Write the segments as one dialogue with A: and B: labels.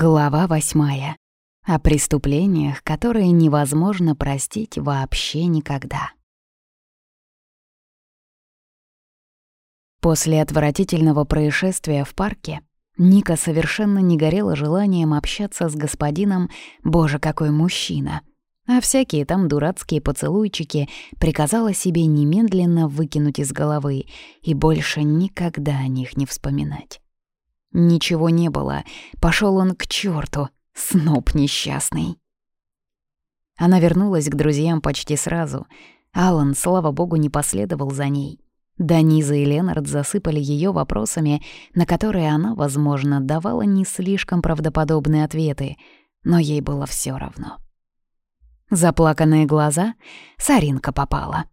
A: Глава восьмая. О преступлениях, которые невозможно простить вообще никогда. После отвратительного происшествия в парке Ника совершенно не горела желанием общаться с господином «Боже, какой мужчина!», а всякие там дурацкие поцелуйчики приказала себе немедленно выкинуть из головы и больше никогда о них не вспоминать. Ничего не было. Пошел он к черту, сноб несчастный. Она вернулась к друзьям почти сразу. Алан, слава богу, не последовал за ней. Даниза и Ленард засыпали ее вопросами, на которые она, возможно, давала не слишком правдоподобные ответы, но ей было все равно. Заплаканные глаза Саринка попала.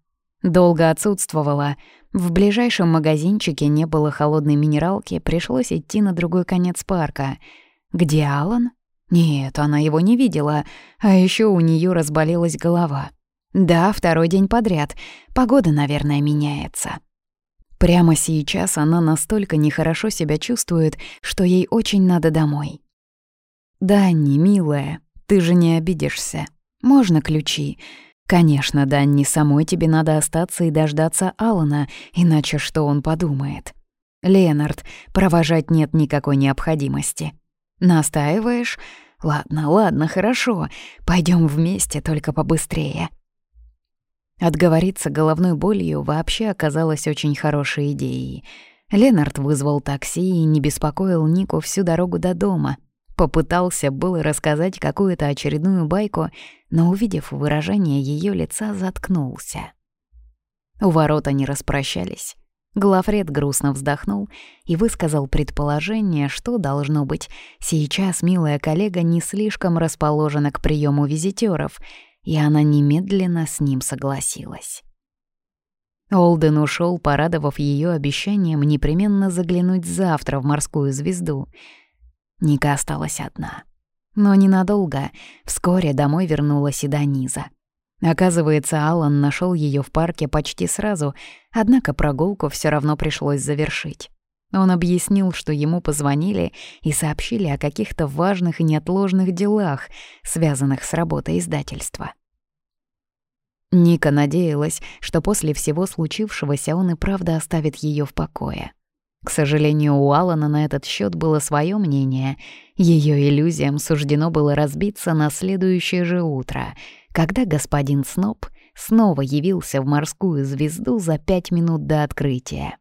A: Долго отсутствовала. В ближайшем магазинчике не было холодной минералки, пришлось идти на другой конец парка. Где Алан? Нет, она его не видела, а еще у нее разболелась голова. Да, второй день подряд. Погода, наверное, меняется. Прямо сейчас она настолько нехорошо себя чувствует, что ей очень надо домой. «Данни, милая, ты же не обидишься. Можно ключи? Конечно, Данни, самой тебе надо остаться и дождаться Алана, иначе что он подумает? Ленард, провожать нет никакой необходимости. Настаиваешь? Ладно, ладно, хорошо. Пойдем вместе, только побыстрее. Отговориться головной болью вообще оказалось очень хорошей идеей. Ленард вызвал такси и не беспокоил Нику всю дорогу до дома. Попытался было рассказать какую-то очередную байку, но, увидев выражение ее лица, заткнулся. У ворот они распрощались. Глафред грустно вздохнул и высказал предположение, что, должно быть, сейчас милая коллега не слишком расположена к приему визитеров, и она немедленно с ним согласилась. Олден ушел, порадовав ее обещанием непременно заглянуть завтра в морскую звезду — Ника осталась одна. Но ненадолго. Вскоре домой вернулась и Даниза. Оказывается, Алан нашел ее в парке почти сразу, однако прогулку все равно пришлось завершить. Он объяснил, что ему позвонили и сообщили о каких-то важных и неотложных делах, связанных с работой издательства. Ника надеялась, что после всего случившегося он и правда оставит ее в покое. К сожалению, у Алана на этот счет было свое мнение. Ее иллюзиям суждено было разбиться на следующее же утро, когда господин Сноб снова явился в морскую звезду за пять минут до открытия.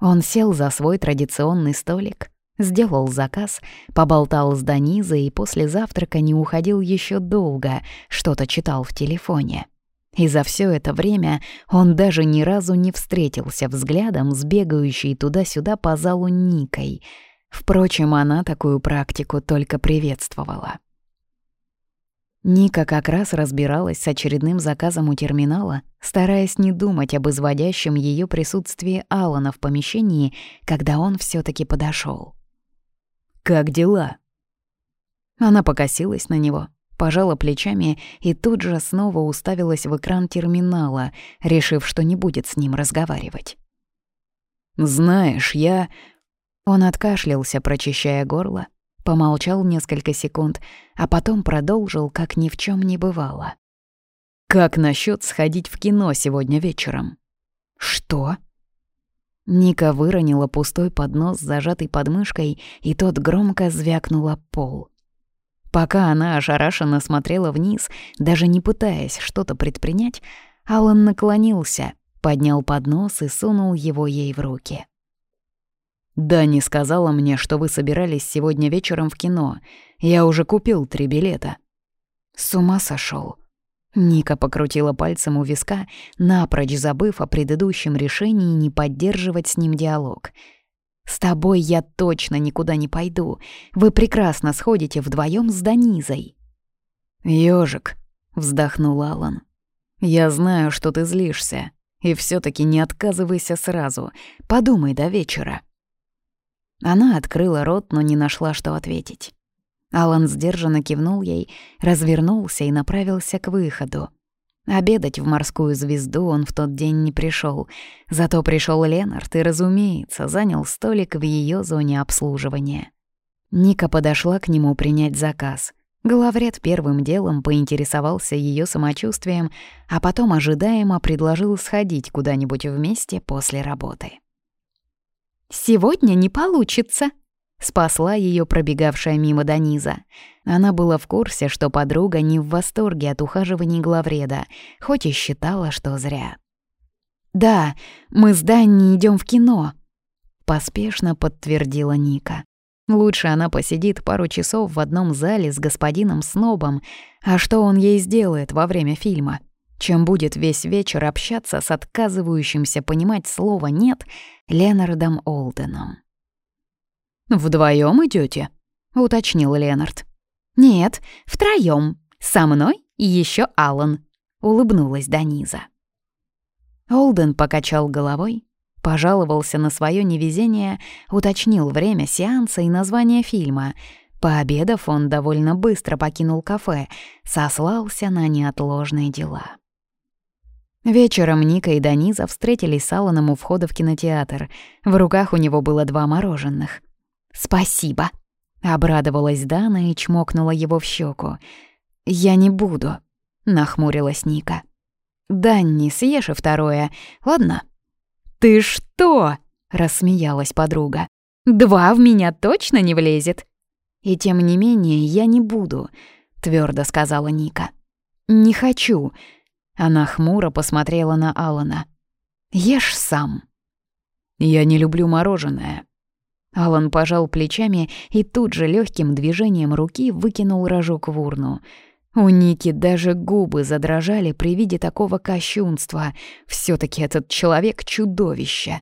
A: Он сел за свой традиционный столик, сделал заказ, поболтал с Данизой и после завтрака не уходил еще долго, что-то читал в телефоне. И за все это время он даже ни разу не встретился взглядом с бегающей туда-сюда по залу Никой. Впрочем, она такую практику только приветствовала. Ника как раз разбиралась с очередным заказом у терминала, стараясь не думать об изводящем ее присутствии Алана в помещении, когда он все таки подошел. «Как дела?» Она покосилась на него, пожала плечами и тут же снова уставилась в экран терминала, решив, что не будет с ним разговаривать. «Знаешь, я...» Он откашлялся, прочищая горло, помолчал несколько секунд, а потом продолжил, как ни в чем не бывало. «Как насчет сходить в кино сегодня вечером?» «Что?» Ника выронила пустой поднос, зажатый подмышкой, и тот громко звякнул об пол. Пока она ошарашенно смотрела вниз, даже не пытаясь что-то предпринять, Алан наклонился, поднял поднос и сунул его ей в руки. «Дани сказала мне, что вы собирались сегодня вечером в кино. Я уже купил три билета». «С ума сошел. Ника покрутила пальцем у виска, напрочь забыв о предыдущем решении не поддерживать с ним диалог — с тобой я точно никуда не пойду. Вы прекрасно сходите вдвоем с Данизой. Ёжик, вздохнул Алан. Я знаю, что ты злишься, и все таки не отказывайся сразу. Подумай до вечера. Она открыла рот, но не нашла, что ответить. Алан сдержанно кивнул ей, развернулся и направился к выходу. Обедать в морскую звезду он в тот день не пришел, зато пришел Ленард и, разумеется, занял столик в ее зоне обслуживания. Ника подошла к нему принять заказ. Главред первым делом поинтересовался ее самочувствием, а потом ожидаемо предложил сходить куда-нибудь вместе после работы. «Сегодня не получится», — спасла ее пробегавшая мимо Даниза. Она была в курсе, что подруга не в восторге от ухаживаний главреда, хоть и считала, что зря. «Да, мы с Данни идем в кино», — поспешно подтвердила Ника. Лучше она посидит пару часов в одном зале с господином Снобом, а что он ей сделает во время фильма? Чем будет весь вечер общаться с отказывающимся понимать слово «нет» Ленардом Олденом.
B: «Вдвоем идете? уточнил Ленард.
A: «Нет, втроем. Со мной и еще Алан», — улыбнулась Даниза. Олден покачал головой, Пожаловался на свое невезение, уточнил время сеанса и название фильма. Пообедав, он довольно быстро покинул кафе, сослался на неотложные дела. Вечером Ника и Даниза встретились с Алланом у входа в кинотеатр. В руках у него было два мороженых. «Спасибо», — обрадовалась Дана и чмокнула его в щеку. «Я не буду», — нахмурилась Ника. «Данни, съешь и второе, ладно?»
B: «Ты что?»
A: — рассмеялась подруга. «Два в меня точно не влезет». «И тем не менее я не буду», — твердо сказала Ника. «Не хочу». Она хмуро посмотрела на Алана. «Ешь сам».
B: «Я не люблю мороженое».
A: Алан пожал плечами и тут же легким движением руки выкинул рожок в урну — у Ники даже губы задрожали при виде такого кощунства. все таки этот человек — чудовище.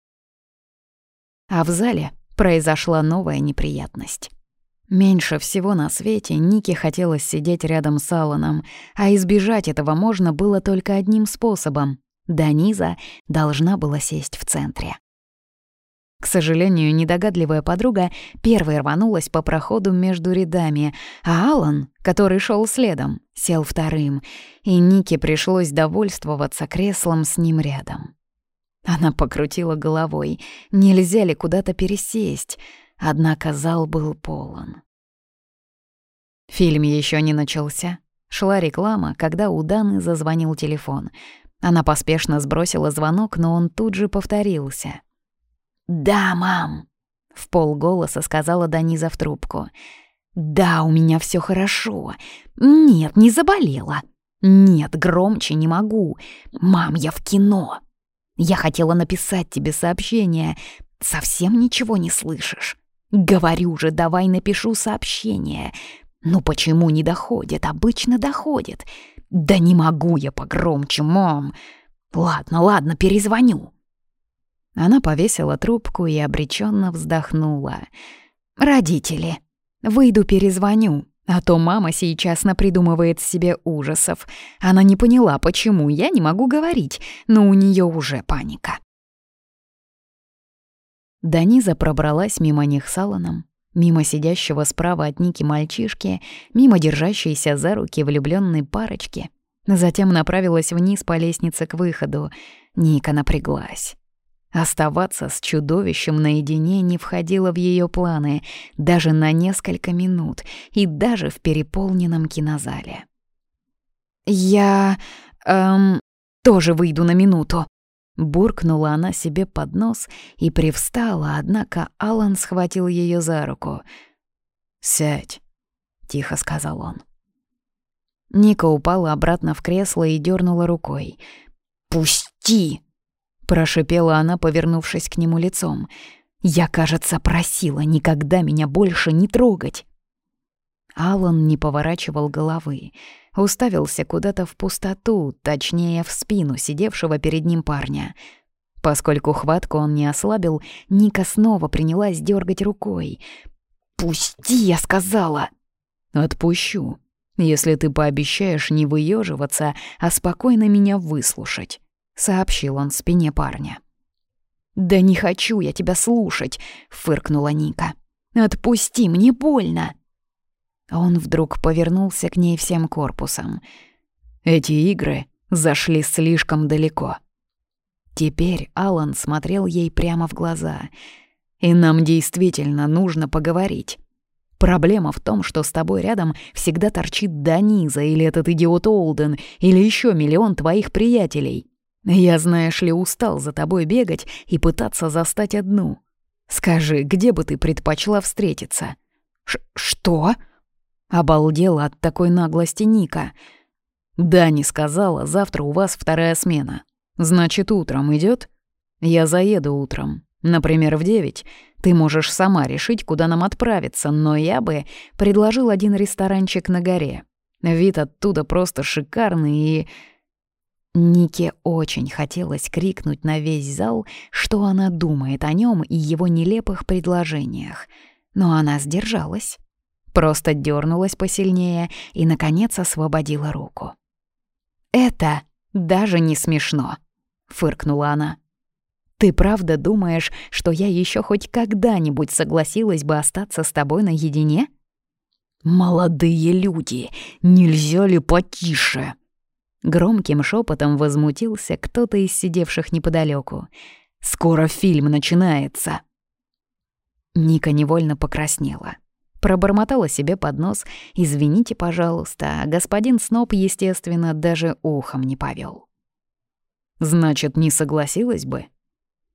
A: А в зале произошла новая неприятность. Меньше всего на свете Нике хотелось сидеть рядом с Алланом, а избежать этого можно было только одним способом. Даниза должна была сесть в центре. К сожалению, недогадливая подруга первой рванулась по проходу между рядами, а Алан, который шел следом, сел вторым, и Нике пришлось довольствоваться креслом с ним рядом. Она покрутила головой, нельзя ли куда-то пересесть, однако зал был полон. Фильм еще не начался. Шла реклама, когда у Даны зазвонил телефон. Она поспешно сбросила звонок, но он тут же повторился — «Да, мам», — в полголоса сказала Даниза в трубку. «Да, у меня все хорошо. Нет, не заболела. Нет, громче не могу. Мам, я в кино. Я хотела написать тебе сообщение. Совсем ничего не слышишь? Говорю же, давай напишу сообщение. Ну почему не доходит? Обычно доходит. Да не могу я погромче, мам. Ладно, ладно, перезвоню». Она повесила трубку и обреченно вздохнула. «Родители, выйду перезвоню, а то мама сейчас напридумывает себе ужасов. Она не поняла, почему я не могу говорить, но у нее уже паника». Даниза пробралась мимо них с Алланом, мимо сидящего справа от Ники мальчишки, мимо держащейся за руки влюбленной парочки. Затем направилась вниз по лестнице к выходу. Ника напряглась. Оставаться с чудовищем наедине не входило в ее планы даже на несколько минут и даже в переполненном кинозале. «Я... эм... тоже выйду на минуту», Буркнула она себе под нос и привстала, однако Алан схватил ее за руку. «Сядь», — тихо сказал он. Ника упала обратно в кресло и дернула рукой. «Пусти!» Прошипела она, повернувшись к нему лицом. «Я, кажется, просила никогда меня больше не трогать». Алан не поворачивал головы, уставился куда-то в пустоту, точнее, в спину сидевшего перед ним парня. Поскольку хватку он не ослабил, Ника снова принялась дергать рукой. «Пусти, я сказала!» «Отпущу, если ты пообещаешь не выеживаться, а спокойно меня выслушать» сообщил он спине парня. «Да не хочу я тебя слушать», — фыркнула Ника. «Отпусти, мне больно». Он вдруг повернулся к ней всем корпусом. Эти игры зашли слишком далеко. Теперь Алан смотрел ей прямо в глаза. «И нам действительно нужно поговорить. Проблема в том, что с тобой рядом всегда торчит Даниза или этот идиот Олден, или еще миллион твоих приятелей. Я, знаешь ли, устал за тобой бегать и пытаться застать одну. Скажи, где бы ты предпочла встретиться?» Ш «Что?» — обалдела от такой наглости Ника. «Да, не сказала, завтра у вас вторая смена. Значит, утром идет? Я заеду утром. Например, в девять. Ты можешь сама решить, куда нам отправиться, но я бы предложил один ресторанчик на горе. Вид оттуда просто шикарный и... Нике очень хотелось крикнуть на весь зал, что она думает о нем и его нелепых предложениях. Но она сдержалась. Просто дернулась посильнее и, наконец, освободила руку. «Это даже не смешно», — фыркнула она. Ты правда думаешь, что я еще хоть когда-нибудь согласилась бы остаться с тобой наедине? Молодые люди, нельзя ли потише? Громким шепотом возмутился кто-то из сидевших неподалеку. Скоро фильм начинается. Ника невольно покраснела. Пробормотала себе под нос «Извините, пожалуйста», а господин Сноп, естественно, даже ухом не повел. «Значит, не согласилась бы?»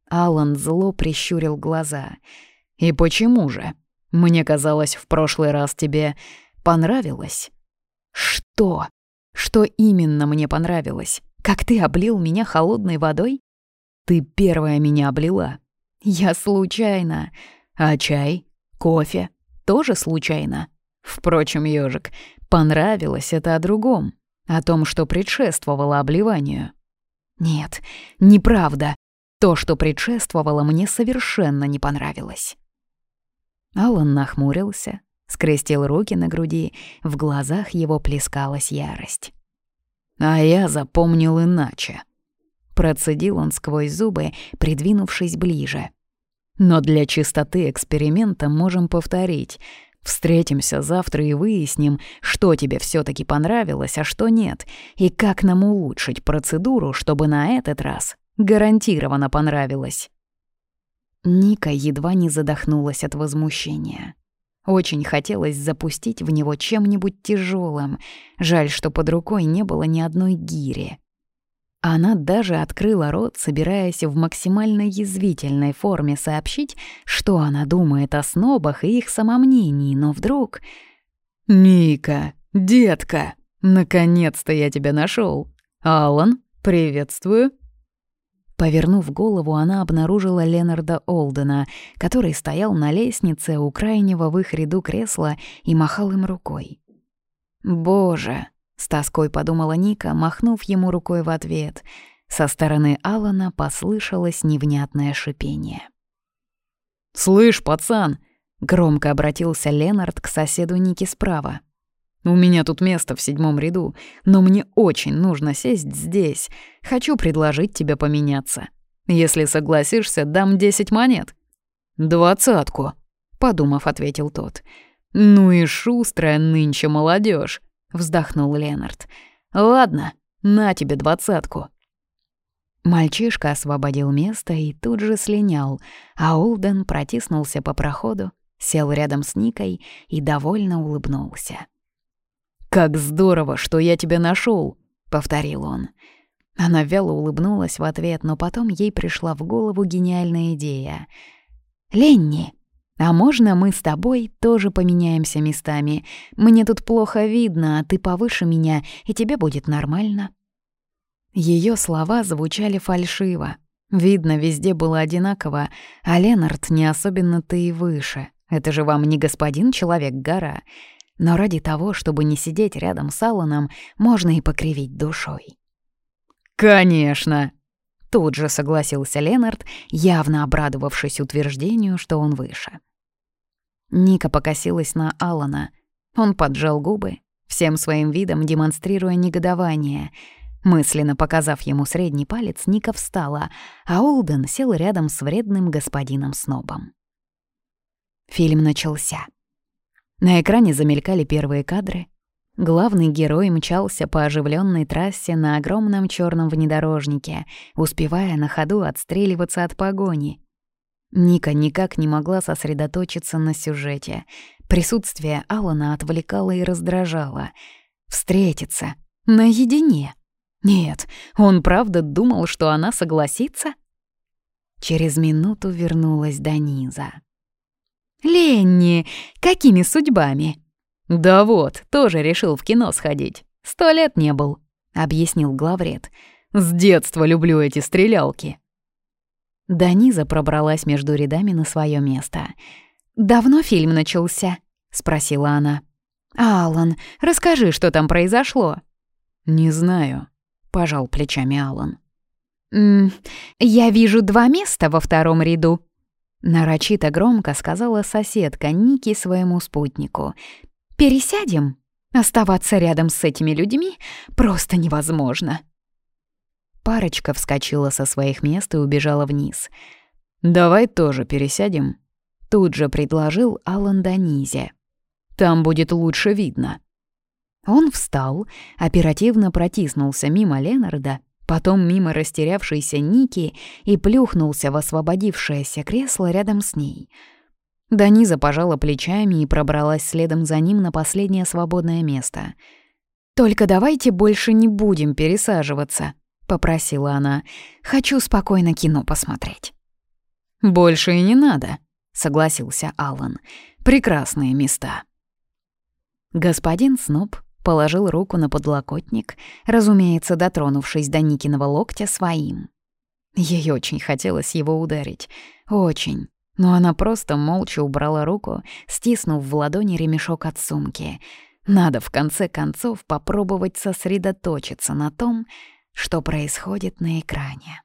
A: Алан зло прищурил глаза. «И почему же? Мне казалось, в прошлый раз тебе понравилось». «Что? Что именно мне понравилось? Как ты облил меня холодной водой?» «Ты первая меня облила». «Я случайно. А чай? Кофе? Тоже случайно?» Впрочем, ежик, понравилось это о другом, о том, что предшествовало обливанию. «Нет, неправда», то, что предшествовало, мне совершенно не понравилось. Алан нахмурился, скрестил руки на груди, в глазах его плескалась ярость. «А я запомнил иначе», — процедил он сквозь зубы, придвинувшись ближе. «Но для чистоты эксперимента можем повторить. Встретимся завтра и выясним, что тебе все таки понравилось, а что нет, и как нам улучшить процедуру, чтобы на этот раз Гарантированно понравилось. Ника едва не задохнулась от возмущения. Очень хотелось запустить в него чем-нибудь тяжелым. Жаль, что под рукой не было ни одной гири. Она даже открыла рот, собираясь в максимально язвительной форме сообщить, что она думает о снобах и их самомнении, но вдруг... «Ника, детка, наконец-то я тебя нашел. Алан, приветствую!» Повернув голову, она обнаружила Ленарда Олдена, который стоял на лестнице у крайнего в их ряду кресла и махал им рукой. «Боже!» — с тоской подумала Ника, махнув ему рукой в ответ. Со стороны Алана послышалось невнятное шипение. «Слышь, пацан!» — громко обратился Ленард к соседу Ники справа. У меня тут место в седьмом ряду, но мне очень нужно сесть здесь. Хочу предложить тебе поменяться. Если согласишься, дам десять монет». «Двадцатку», — подумав, ответил тот. «Ну и шустрая нынче молодежь, вздохнул Ленард. «Ладно, на тебе двадцатку». Мальчишка освободил место и тут же слинял, а Олден протиснулся по проходу, сел рядом с Никой и довольно улыбнулся. «Как здорово, что я тебя нашел, повторил он. Она вяло улыбнулась в ответ, но потом ей пришла в голову гениальная идея. «Ленни, а можно мы с тобой тоже поменяемся местами? Мне тут плохо видно, а ты повыше меня, и тебе будет нормально». Ее слова звучали фальшиво. Видно, везде было одинаково, а Ленард не особенно-то и выше. Это же вам не господин Человек-гора но ради того, чтобы не сидеть рядом с Алланом, можно и покривить душой. «Конечно!» Тут же согласился Ленард, явно обрадовавшись утверждению, что он выше. Ника покосилась на Алана. Он поджал губы, всем своим видом демонстрируя негодование. Мысленно показав ему средний палец, Ника встала, а Олден сел рядом с вредным господином Снобом. Фильм начался. На экране замелькали первые кадры. Главный герой мчался по оживленной трассе на огромном черном внедорожнике, успевая на ходу отстреливаться от погони. Ника никак не могла сосредоточиться на сюжете. Присутствие Алана отвлекало и раздражало. Встретиться. Наедине. Нет, он правда думал, что она согласится? Через минуту вернулась Даниза. «Ленни, какими судьбами?» «Да вот, тоже решил в кино сходить. Сто лет не был», — объяснил главред. «С детства люблю эти стрелялки». Даниза пробралась между рядами на свое место. «Давно фильм начался?» — спросила она. «Алан, расскажи, что там произошло».
B: «Не знаю», — пожал плечами Алан.
A: «М -м, «Я вижу два места во втором ряду», — нарочито громко сказала соседка Ники своему спутнику. «Пересядем? Оставаться рядом с этими людьми просто невозможно». Парочка вскочила со своих мест и убежала вниз.
B: «Давай тоже пересядем», — тут же предложил Алан Данизе. «Там будет лучше видно».
A: Он встал, оперативно протиснулся мимо Ленарда, потом мимо растерявшейся Ники и плюхнулся в освободившееся кресло рядом с ней. Даниза пожала плечами и пробралась следом за ним на последнее свободное место. «Только давайте больше не будем пересаживаться», — попросила она. «Хочу спокойно кино посмотреть».
B: «Больше и не надо», — согласился Аллан. «Прекрасные места».
A: Господин Сноб положил руку на подлокотник, разумеется, дотронувшись до Никиного локтя своим. Ей очень хотелось его ударить. Очень. Но она просто молча убрала руку, стиснув в ладони ремешок от сумки. Надо в конце концов попробовать сосредоточиться на том, что происходит на экране.